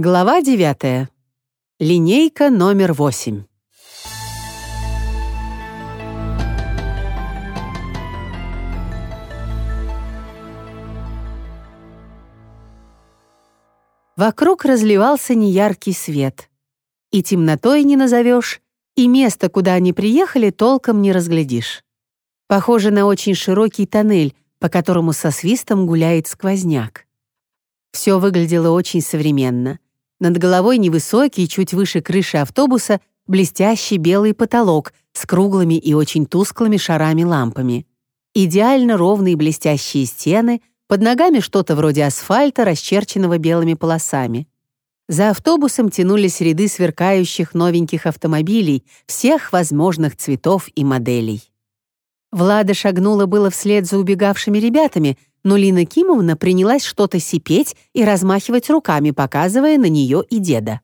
Глава 9. Линейка номер 8. Вокруг разливался неяркий свет. И темнотой не назовешь, и место, куда они приехали, толком не разглядишь. Похоже на очень широкий тоннель, по которому со свистом гуляет сквозняк. Все выглядело очень современно. Над головой невысокий, чуть выше крыши автобуса, блестящий белый потолок с круглыми и очень тусклыми шарами-лампами. Идеально ровные блестящие стены, под ногами что-то вроде асфальта, расчерченного белыми полосами. За автобусом тянулись ряды сверкающих новеньких автомобилей всех возможных цветов и моделей. Влада шагнула было вслед за убегавшими ребятами, но Лина Кимовна принялась что-то сипеть и размахивать руками, показывая на нее и деда.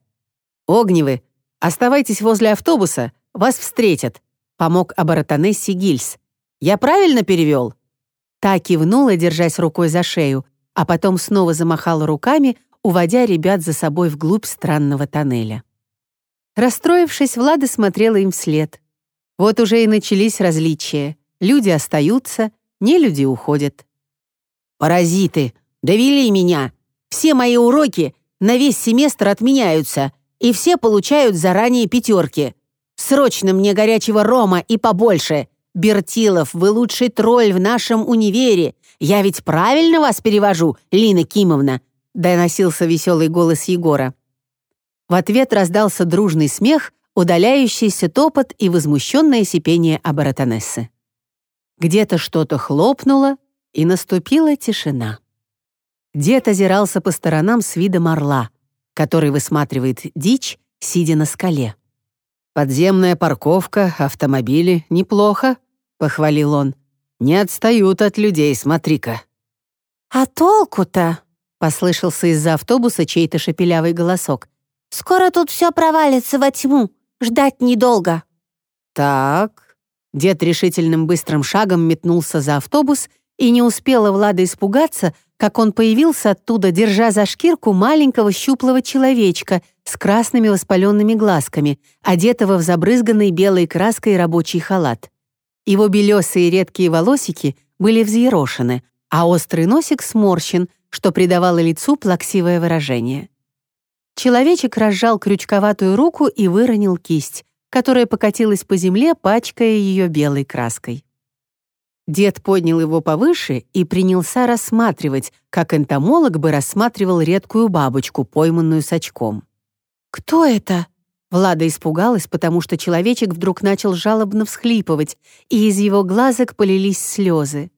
«Огневы, оставайтесь возле автобуса, вас встретят», помог Абаратанесси Гильс. «Я правильно перевел?» Та кивнула, держась рукой за шею, а потом снова замахала руками, уводя ребят за собой вглубь странного тоннеля. Расстроившись, Влада смотрела им вслед. Вот уже и начались различия. Люди остаются, не люди уходят. «Паразиты! Довели меня! Все мои уроки на весь семестр отменяются, и все получают заранее пятерки. Срочно мне горячего рома и побольше. Бертилов, вы лучший тролль в нашем универе. Я ведь правильно вас перевожу, Лина Кимовна?» доносился веселый голос Егора. В ответ раздался дружный смех, удаляющийся топот и возмущенное сипение Абаратонессы. Где-то что-то хлопнуло, и наступила тишина. Дед озирался по сторонам с видом орла, который высматривает дичь, сидя на скале. «Подземная парковка, автомобили — неплохо», — похвалил он. «Не отстают от людей, смотри-ка». «А толку-то?» — послышался из-за автобуса чей-то шепелявый голосок. «Скоро тут все провалится во тьму. Ждать недолго». «Так...» Дед решительным быстрым шагом метнулся за автобус и не успела Влада испугаться, как он появился оттуда, держа за шкирку маленького щуплого человечка с красными воспаленными глазками, одетого в забрызганный белой краской рабочий халат. Его белесые редкие волосики были взъерошены, а острый носик сморщен, что придавало лицу плаксивое выражение. Человечек разжал крючковатую руку и выронил кисть, которая покатилась по земле, пачкая ее белой краской. Дед поднял его повыше и принялся рассматривать, как энтомолог бы рассматривал редкую бабочку, пойманную с очком. «Кто это?» Влада испугалась, потому что человечек вдруг начал жалобно всхлипывать, и из его глазок полились слезы.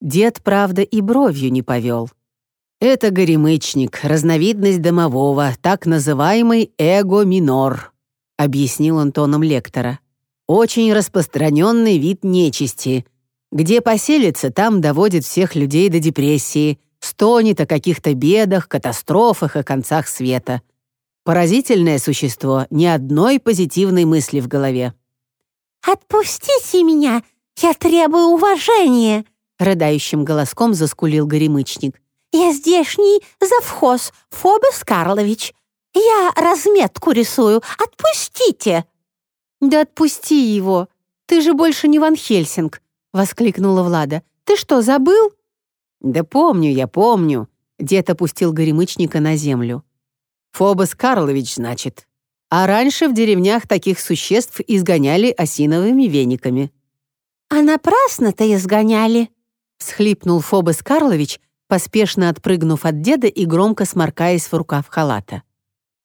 Дед, правда, и бровью не повел. «Это горемычник, разновидность домового, так называемый эго-минор», объяснил он тоном лектора. «Очень распространенный вид нечисти — где поселится, там доводит всех людей до депрессии, стонет о каких-то бедах, катастрофах и концах света. Поразительное существо, ни одной позитивной мысли в голове. «Отпустите меня! Я требую уважения!» рыдающим голоском заскулил горемычник. «Я здешний завхоз, Фобес Карлович. Я разметку рисую. Отпустите!» «Да отпусти его! Ты же больше не Ван Хельсинг!» Воскликнула Влада. «Ты что, забыл?» «Да помню я, помню», — дед опустил горемычника на землю. «Фобос Карлович, значит. А раньше в деревнях таких существ изгоняли осиновыми вениками». «А напрасно-то изгоняли», — всхлипнул Фобос Карлович, поспешно отпрыгнув от деда и громко сморкаясь в рукав халата.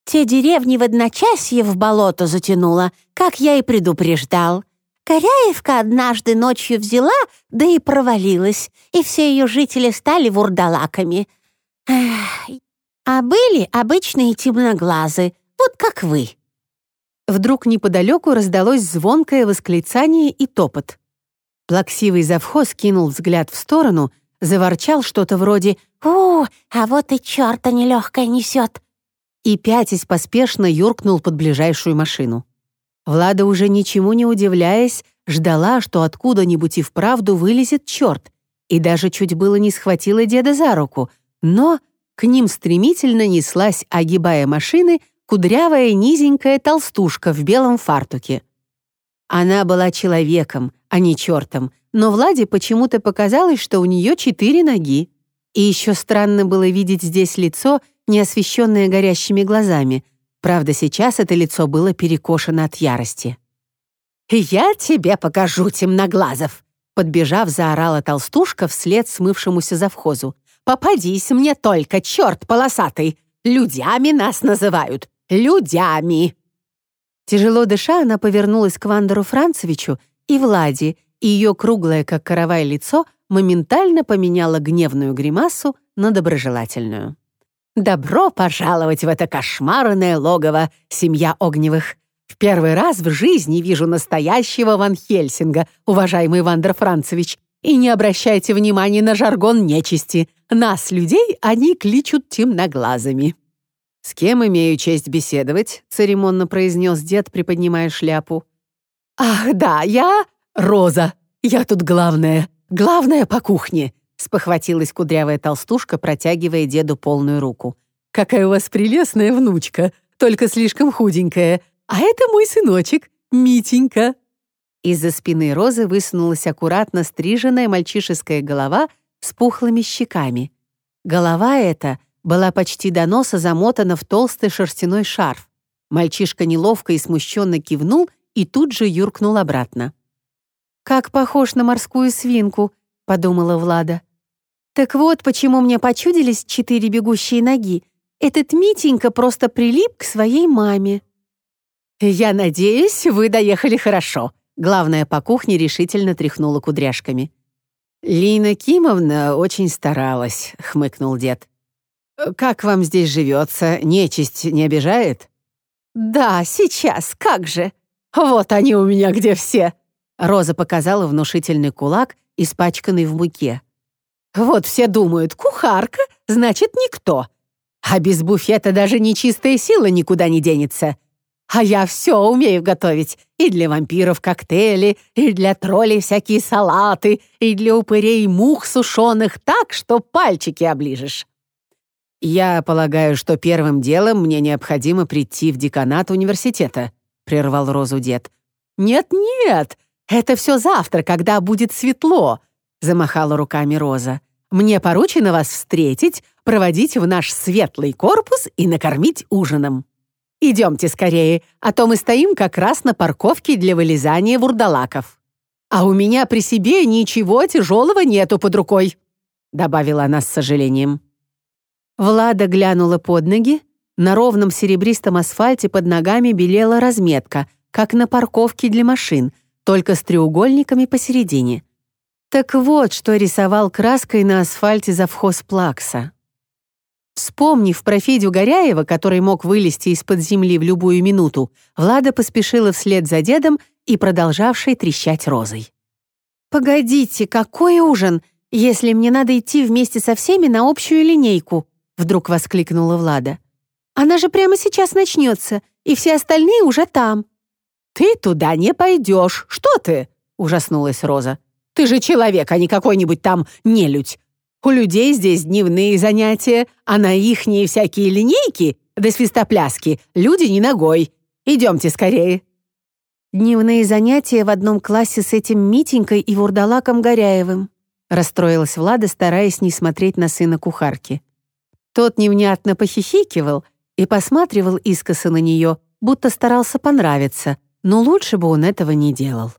«Те деревни в одночасье в болото затянуло, как я и предупреждал. Коряевка однажды ночью взяла, да и провалилась, и все ее жители стали вурдалаками. Эх, а были обычные темноглазы, вот как вы. Вдруг неподалеку раздалось звонкое восклицание и топот. Плаксивый завхоз кинул взгляд в сторону, заворчал что-то вроде «У, а вот и черта нелегкая несет!» и пятясь поспешно юркнул под ближайшую машину. Влада, уже ничему не удивляясь, ждала, что откуда-нибудь и вправду вылезет черт, и даже чуть было не схватила деда за руку, но, к ним стремительно неслась, огибая машины, кудрявая низенькая толстушка в белом фартуке. Она была человеком, а не чертом, но Владе почему-то показалось, что у нее четыре ноги. И еще странно было видеть здесь лицо, не освещенное горящими глазами. Правда, сейчас это лицо было перекошено от ярости. «Я тебе покажу, темноглазов!» Подбежав, заорала толстушка вслед смывшемуся завхозу. «Попадись мне только, черт полосатый! Людями нас называют! Людями!» Тяжело дыша, она повернулась к Вандеру Францевичу и Владе, и ее круглое, как каравай, лицо моментально поменяло гневную гримасу на доброжелательную. «Добро пожаловать в это кошмарное логово, семья Огневых! В первый раз в жизни вижу настоящего Ван Хельсинга, уважаемый Вандер Францевич, и не обращайте внимания на жаргон нечисти. Нас, людей, они кличут темноглазыми». «С кем имею честь беседовать?» — церемонно произнес дед, приподнимая шляпу. «Ах, да, я Роза. Я тут главная. Главная по кухне», — спохватилась кудрявая толстушка, протягивая деду полную руку. «Какая у вас прелестная внучка, только слишком худенькая. А это мой сыночек, Митенька». Из-за спины Розы высунулась аккуратно стриженная мальчишеская голова с пухлыми щеками. Голова эта — была почти до носа замотана в толстый шерстяной шарф. Мальчишка неловко и смущенно кивнул и тут же юркнул обратно. «Как похож на морскую свинку», — подумала Влада. «Так вот, почему мне почудились четыре бегущие ноги. Этот Митенька просто прилип к своей маме». «Я надеюсь, вы доехали хорошо», — главная по кухне решительно тряхнула кудряшками. «Лина Кимовна очень старалась», — хмыкнул дед. «Как вам здесь живется? Нечисть не обижает?» «Да, сейчас, как же! Вот они у меня где все!» Роза показала внушительный кулак, испачканный в муке. «Вот все думают, кухарка, значит, никто. А без буфета даже нечистая сила никуда не денется. А я все умею готовить. И для вампиров коктейли, и для троллей всякие салаты, и для упырей мух сушеных так, что пальчики оближешь. «Я полагаю, что первым делом мне необходимо прийти в деканат университета», — прервал Розу дед. «Нет-нет, это все завтра, когда будет светло», — замахала руками Роза. «Мне поручено вас встретить, проводить в наш светлый корпус и накормить ужином. Идемте скорее, а то мы стоим как раз на парковке для вылезания вурдалаков. А у меня при себе ничего тяжелого нету под рукой», — добавила она с сожалением. Влада глянула под ноги. На ровном серебристом асфальте под ногами белела разметка, как на парковке для машин, только с треугольниками посередине. Так вот, что рисовал краской на асфальте завхоз Плакса. Вспомнив про Федю Горяева, который мог вылезти из-под земли в любую минуту, Влада поспешила вслед за дедом и продолжавшей трещать розой. «Погодите, какой ужин, если мне надо идти вместе со всеми на общую линейку?» вдруг воскликнула Влада. «Она же прямо сейчас начнется, и все остальные уже там». «Ты туда не пойдешь, что ты?» — ужаснулась Роза. «Ты же человек, а не какой-нибудь там нелюдь. У людей здесь дневные занятия, а на ихние всякие линейки да свистопляски люди не ногой. Идемте скорее». «Дневные занятия в одном классе с этим Митенькой и Вурдалаком Горяевым», расстроилась Влада, стараясь не смотреть на сына кухарки. Тот невнятно похихикивал и посматривал искоса на нее, будто старался понравиться, но лучше бы он этого не делал.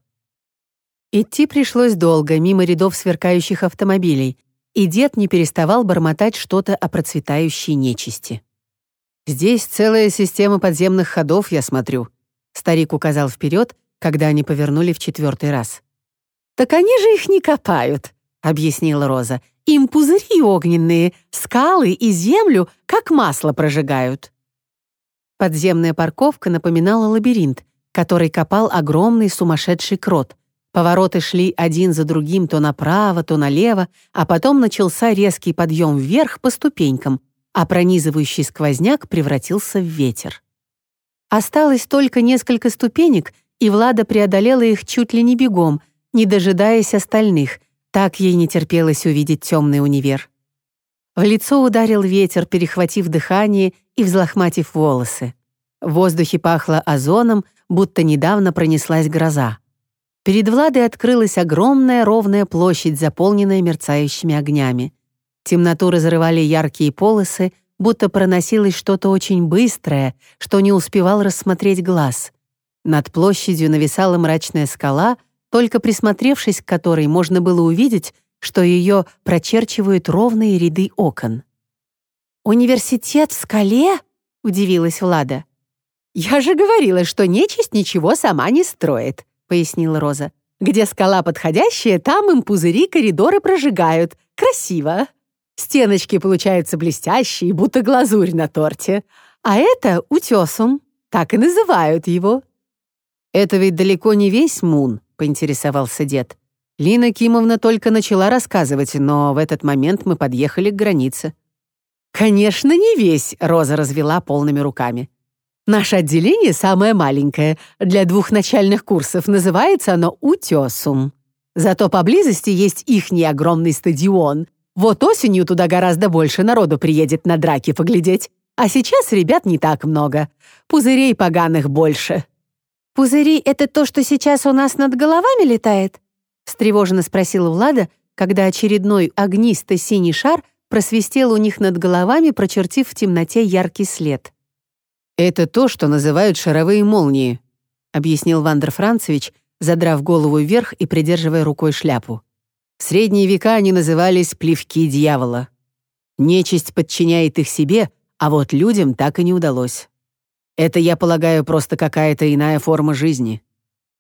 Идти пришлось долго, мимо рядов сверкающих автомобилей, и дед не переставал бормотать что-то о процветающей нечисти. «Здесь целая система подземных ходов, я смотрю», — старик указал вперед, когда они повернули в четвертый раз. «Так они же их не копают», — объяснила Роза. Им пузыри огненные, скалы и землю, как масло прожигают. Подземная парковка напоминала лабиринт, который копал огромный сумасшедший крот. Повороты шли один за другим то направо, то налево, а потом начался резкий подъем вверх по ступенькам, а пронизывающий сквозняк превратился в ветер. Осталось только несколько ступенек, и Влада преодолела их чуть ли не бегом, не дожидаясь остальных — так ей не терпелось увидеть темный универ. В лицо ударил ветер, перехватив дыхание и взлохматив волосы. В воздухе пахло озоном, будто недавно пронеслась гроза. Перед Владой открылась огромная ровная площадь, заполненная мерцающими огнями. Темноту разрывали яркие полосы, будто проносилось что-то очень быстрое, что не успевал рассмотреть глаз. Над площадью нависала мрачная скала, только присмотревшись к которой можно было увидеть, что ее прочерчивают ровные ряды окон. «Университет в скале?» — удивилась Влада. «Я же говорила, что нечисть ничего сама не строит», — пояснила Роза. «Где скала подходящая, там им пузыри коридоры прожигают. Красиво. Стеночки получаются блестящие, будто глазурь на торте. А это утесум, так и называют его». «Это ведь далеко не весь Мун», — поинтересовался дед. Лина Кимовна только начала рассказывать, но в этот момент мы подъехали к границе. «Конечно, не весь», — Роза развела полными руками. «Наше отделение самое маленькое. Для двух начальных курсов называется оно «Утесум». Зато поблизости есть ихний огромный стадион. Вот осенью туда гораздо больше народу приедет на драки поглядеть. А сейчас ребят не так много. Пузырей поганых больше». «Пузыри — это то, что сейчас у нас над головами летает?» — встревоженно спросила Влада, когда очередной огнистый синий шар просвистел у них над головами, прочертив в темноте яркий след. «Это то, что называют шаровые молнии», — объяснил Вандер Францевич, задрав голову вверх и придерживая рукой шляпу. В средние века они назывались «плевки дьявола». Нечисть подчиняет их себе, а вот людям так и не удалось. Это, я полагаю, просто какая-то иная форма жизни.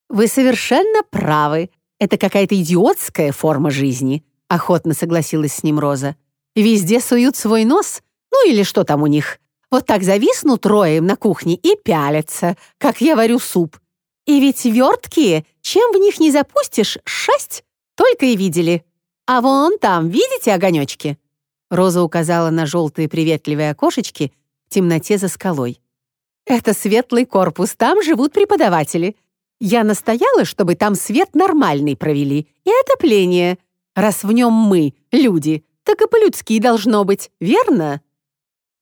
«Вы совершенно правы», это какая-то идиотская форма жизни», — охотно согласилась с ним Роза. «Везде суют свой нос, ну или что там у них. Вот так зависнут роем на кухне и пялятся, как я варю суп. И ведь верткие, чем в них не запустишь, шесть, только и видели. А вон там, видите огонечки?» Роза указала на желтые приветливые окошечки в темноте за скалой. «Это светлый корпус, там живут преподаватели. Я настояла, чтобы там свет нормальный провели и отопление. Раз в нем мы, люди, так и по-людски должно быть, верно?»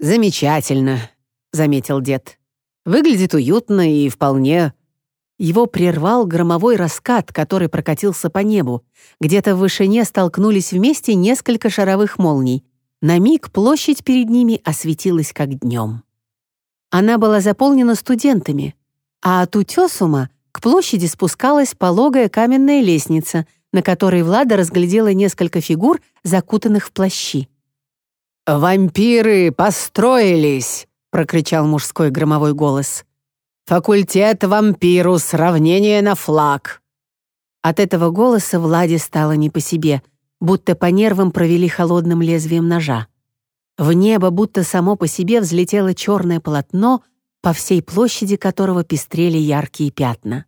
«Замечательно», — заметил дед. «Выглядит уютно и вполне...» Его прервал громовой раскат, который прокатился по небу. Где-то в вышине столкнулись вместе несколько шаровых молний. На миг площадь перед ними осветилась как днем. Она была заполнена студентами, а от утесума к площади спускалась пологая каменная лестница, на которой Влада разглядела несколько фигур, закутанных в плащи. «Вампиры построились!» — прокричал мужской громовой голос. «Факультет вампиру, сравнение на флаг!» От этого голоса Владе стало не по себе, будто по нервам провели холодным лезвием ножа. В небо будто само по себе взлетело черное полотно, по всей площади которого пестрели яркие пятна.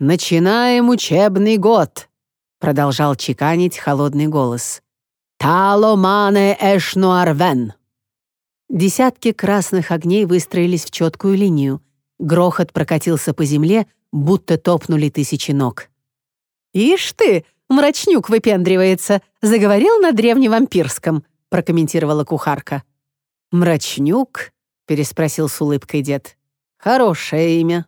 «Начинаем учебный год», — продолжал чеканить холодный голос. «Таломане эшнуарвен». Десятки красных огней выстроились в четкую линию. Грохот прокатился по земле, будто топнули тысячи ног. «Ишь ты, мрачнюк выпендривается, заговорил на древневампирском», прокомментировала кухарка. «Мрачнюк?» — переспросил с улыбкой дед. «Хорошее имя».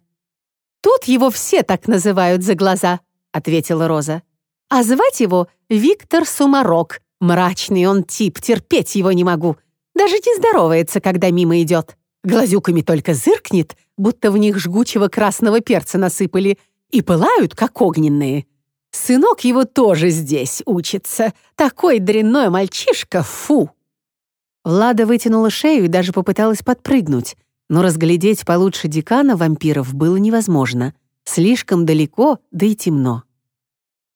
«Тут его все так называют за глаза», — ответила Роза. «А звать его Виктор Сумарок. Мрачный он тип, терпеть его не могу. Даже не здоровается, когда мимо идет. Глазюками только зыркнет, будто в них жгучего красного перца насыпали, и пылают, как огненные. Сынок его тоже здесь учится. Такой дрянной мальчишка, фу!» Влада вытянула шею и даже попыталась подпрыгнуть, но разглядеть получше декана вампиров было невозможно. Слишком далеко, да и темно.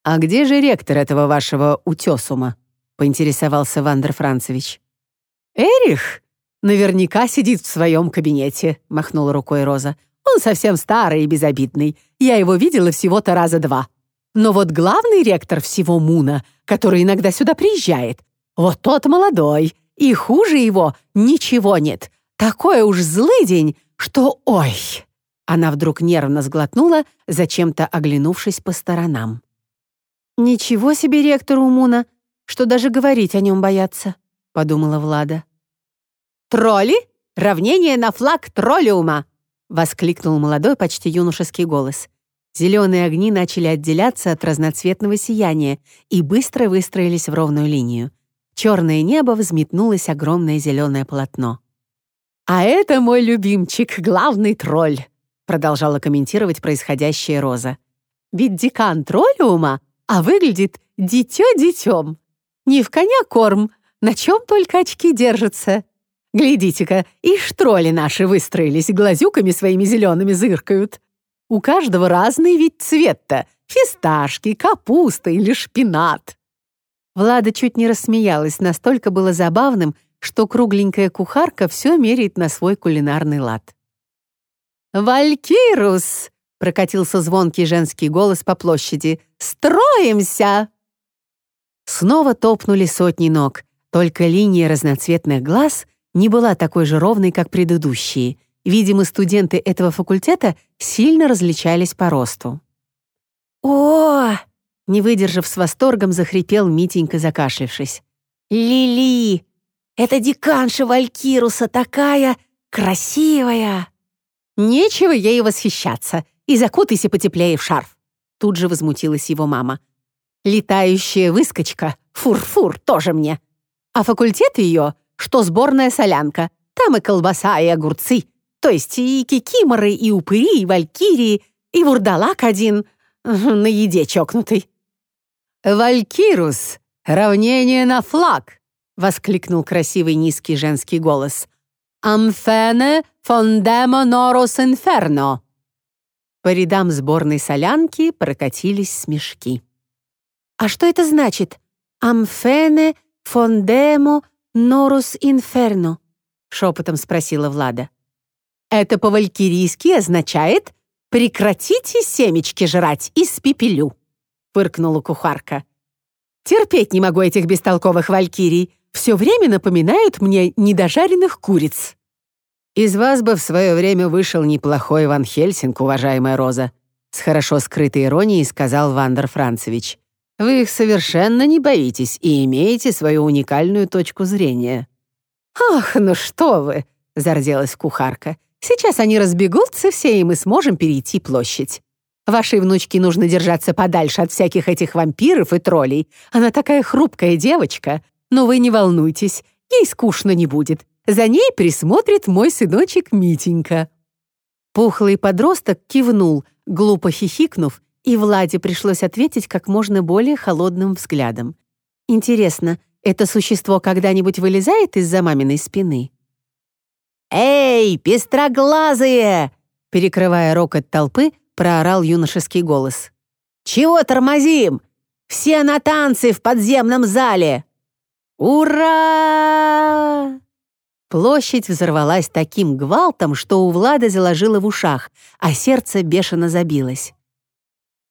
«А где же ректор этого вашего утесума?» — поинтересовался Вандер Францевич. «Эрих? Наверняка сидит в своем кабинете», — махнула рукой Роза. «Он совсем старый и безобидный. Я его видела всего-то раза два. Но вот главный ректор всего Муна, который иногда сюда приезжает, вот тот молодой, и хуже его ничего нет. Такой уж злый день, что ой!» Она вдруг нервно сглотнула, зачем-то оглянувшись по сторонам. «Ничего себе ректору Муна, что даже говорить о нем боятся», — подумала Влада. «Тролли? Равнение на флаг троллиума!» — воскликнул молодой, почти юношеский голос. Зеленые огни начали отделяться от разноцветного сияния и быстро выстроились в ровную линию. Черное небо взметнулось огромное зеленое полотно. «А это мой любимчик, главный тролль», продолжала комментировать происходящее Роза. «Ведь декан троллиума, а выглядит дитё детем. Не в коня корм, на чем только очки держатся. Глядите-ка, и тролли наши выстроились, глазюками своими зелеными зыркают. У каждого разный вид цвет-то — фисташки, капуста или шпинат». Влада чуть не рассмеялась, настолько было забавным, что кругленькая кухарка все меряет на свой кулинарный лад. «Валькирус!» — прокатился звонкий женский голос по площади. «Строимся!» Снова топнули сотни ног, только линия разноцветных глаз не была такой же ровной, как предыдущие. Видимо, студенты этого факультета сильно различались по росту. «О!» — не выдержав с восторгом, захрипел Митенька, закашлившись. «Лили! Это деканша Валькируса такая красивая!» «Нечего ей восхищаться, и закутайся потеплее в шарф!» Тут же возмутилась его мама. «Летающая выскочка, фур-фур, тоже мне. А факультет ее, что сборная солянка, там и колбаса, и огурцы, то есть и кикиморы, и упыри, и валькирии, и вурдалак один, на еде чокнутый». «Валькирус! Равнение на флаг!» — воскликнул красивый низкий женский голос. «Амфене фондемо норус инферно». По рядам сборной солянки прокатились смешки. «А что это значит? Амфене фондемо норус инферно?» — шепотом спросила Влада. «Это по-валькирийски означает «прекратите семечки жрать из пепелю», — фыркнула кухарка. «Терпеть не могу этих бестолковых валькирий все время напоминают мне недожаренных куриц. Из вас бы в свое время вышел неплохой Ван Хельсинг, уважаемая Роза, с хорошо скрытой иронией сказал Вандер Францевич. Вы их совершенно не боитесь и имеете свою уникальную точку зрения. «Ах, ну что вы!» — зарделась кухарка. «Сейчас они разбегутся все, и мы сможем перейти площадь. Вашей внучке нужно держаться подальше от всяких этих вампиров и троллей. Она такая хрупкая девочка. Но вы не волнуйтесь, ей скучно не будет. За ней присмотрит мой сыночек Митенька». Пухлый подросток кивнул, глупо хихикнув, и Владе пришлось ответить как можно более холодным взглядом. «Интересно, это существо когда-нибудь вылезает из-за маминой спины?» «Эй, пестроглазые!» Перекрывая рокот толпы, проорал юношеский голос. «Чего тормозим? Все на танцы в подземном зале!» «Ура!» Площадь взорвалась таким гвалтом, что у Влада заложило в ушах, а сердце бешено забилось.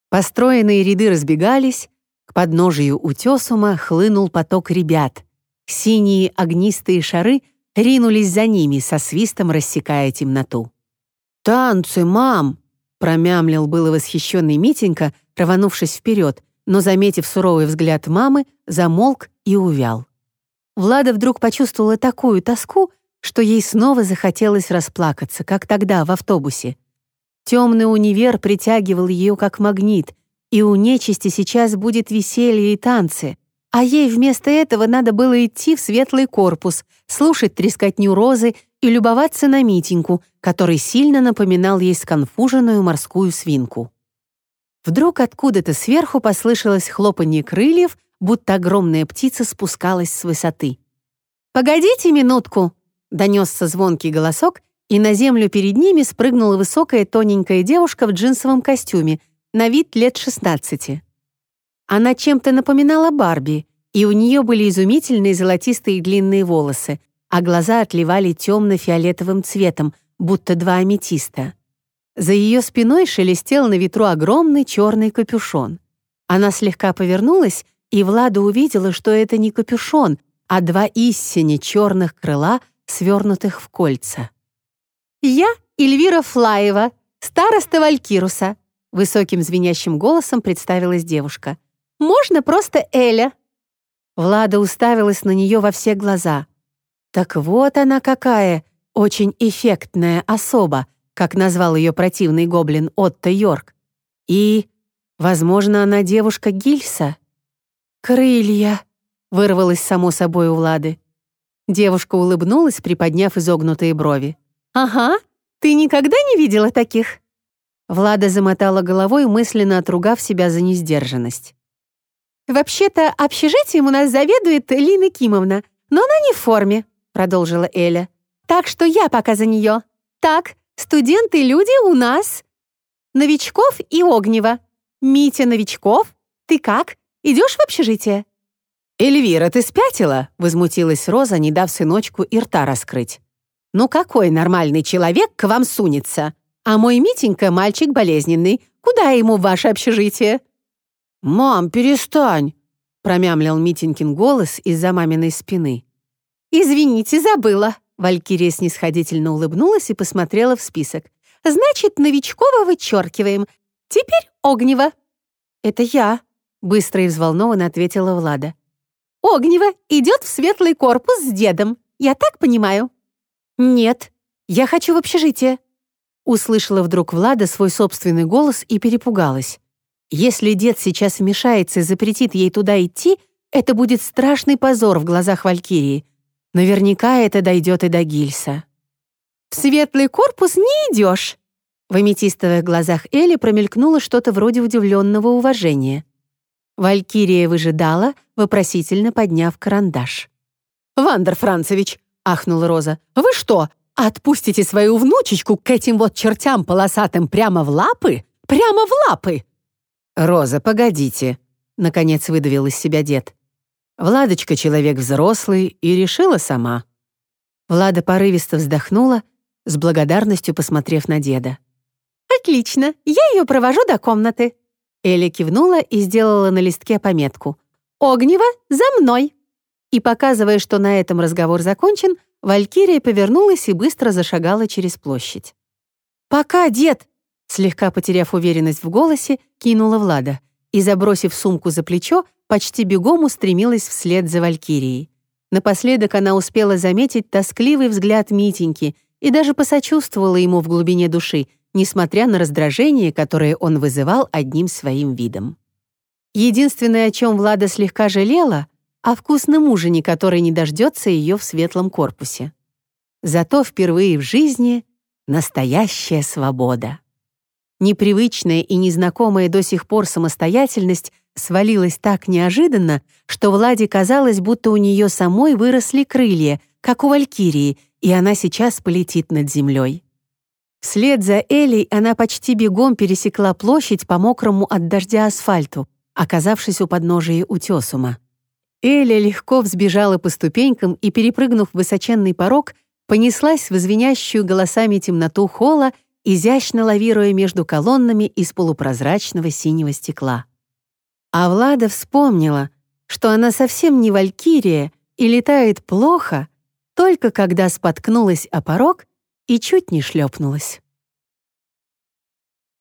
Построенные ряды разбегались, к подножию утесума хлынул поток ребят. Синие огнистые шары ринулись за ними, со свистом рассекая темноту. «Танцы, мам!» — промямлил было восхищенный Митенька, рванувшись вперед, но, заметив суровый взгляд мамы, замолк и увял. Влада вдруг почувствовала такую тоску, что ей снова захотелось расплакаться, как тогда в автобусе. Темный универ притягивал ее как магнит, и у нечисти сейчас будет веселье и танцы, а ей вместо этого надо было идти в светлый корпус, слушать трескотню розы и любоваться на Митеньку, который сильно напоминал ей сконфуженную морскую свинку. Вдруг откуда-то сверху послышалось хлопанье крыльев, будто огромная птица спускалась с высоты. «Погодите минутку!» — донесся звонкий голосок, и на землю перед ними спрыгнула высокая тоненькая девушка в джинсовом костюме, на вид лет 16. Она чем-то напоминала Барби, и у нее были изумительные золотистые длинные волосы, а глаза отливали темно-фиолетовым цветом, будто два аметиста. За ее спиной шелестел на ветру огромный черный капюшон. Она слегка повернулась и Влада увидела, что это не капюшон, а два истине черных крыла, свернутых в кольца. «Я Эльвира Флаева, староста Валькируса», высоким звенящим голосом представилась девушка. «Можно просто Эля». Влада уставилась на нее во все глаза. Так вот она какая, очень эффектная особа, как назвал ее противный гоблин Отто Йорк. И, возможно, она девушка Гильса. «Крылья!» — вырвалось само собой у Влады. Девушка улыбнулась, приподняв изогнутые брови. «Ага, ты никогда не видела таких?» Влада замотала головой, мысленно отругав себя за несдержанность. «Вообще-то общежитием у нас заведует Лина Кимовна, но она не в форме», — продолжила Эля. «Так что я пока за нее. Так, студенты-люди у нас. Новичков и Огнева. Митя Новичков, ты как? Идешь в общежитие?» «Эльвира, ты спятила?» — возмутилась Роза, не дав сыночку и рта раскрыть. «Ну какой нормальный человек к вам сунется? А мой Митенька — мальчик болезненный. Куда ему в ваше общежитие?» «Мам, перестань!» — промямлил Митенькин голос из-за маминой спины. «Извините, забыла!» Валькирия снисходительно улыбнулась и посмотрела в список. «Значит, Новичкова вычеркиваем. Теперь Огнева». «Это я», — быстро и взволнованно ответила Влада. «Огнева идет в светлый корпус с дедом. Я так понимаю?» «Нет, я хочу в общежитие». Услышала вдруг Влада свой собственный голос и перепугалась. Если дед сейчас вмешается и запретит ей туда идти, это будет страшный позор в глазах Валькирии. Наверняка это дойдет и до Гильса. «В светлый корпус не идешь!» В аметистовых глазах Эли промелькнуло что-то вроде удивленного уважения. Валькирия выжидала, вопросительно подняв карандаш. «Вандер Францевич!» — ахнула Роза. «Вы что, отпустите свою внучечку к этим вот чертям полосатым прямо в лапы? Прямо в лапы!» «Роза, погодите!» — наконец выдавил из себя дед. Владочка человек взрослый и решила сама. Влада порывисто вздохнула, с благодарностью посмотрев на деда. «Отлично, я ее провожу до комнаты». Эля кивнула и сделала на листке пометку. «Огнева, за мной!» И, показывая, что на этом разговор закончен, Валькирия повернулась и быстро зашагала через площадь. «Пока, дед!» Слегка потеряв уверенность в голосе, кинула Влада и, забросив сумку за плечо, почти бегом устремилась вслед за Валькирией. Напоследок она успела заметить тоскливый взгляд Митеньки и даже посочувствовала ему в глубине души, несмотря на раздражение, которое он вызывал одним своим видом. Единственное, о чем Влада слегка жалела, о вкусном ужине, который не дождется ее в светлом корпусе. Зато впервые в жизни настоящая свобода. Непривычная и незнакомая до сих пор самостоятельность свалилась так неожиданно, что Владе казалось, будто у нее самой выросли крылья, как у Валькирии, и она сейчас полетит над землей. Вслед за Элей она почти бегом пересекла площадь по мокрому от дождя асфальту, оказавшись у подножия утесума. Эля легко взбежала по ступенькам и, перепрыгнув высоченный порог, понеслась в звенящую голосами темноту холла изящно лавируя между колоннами из полупрозрачного синего стекла. А Влада вспомнила, что она совсем не валькирия и летает плохо, только когда споткнулась о порог и чуть не шлепнулась.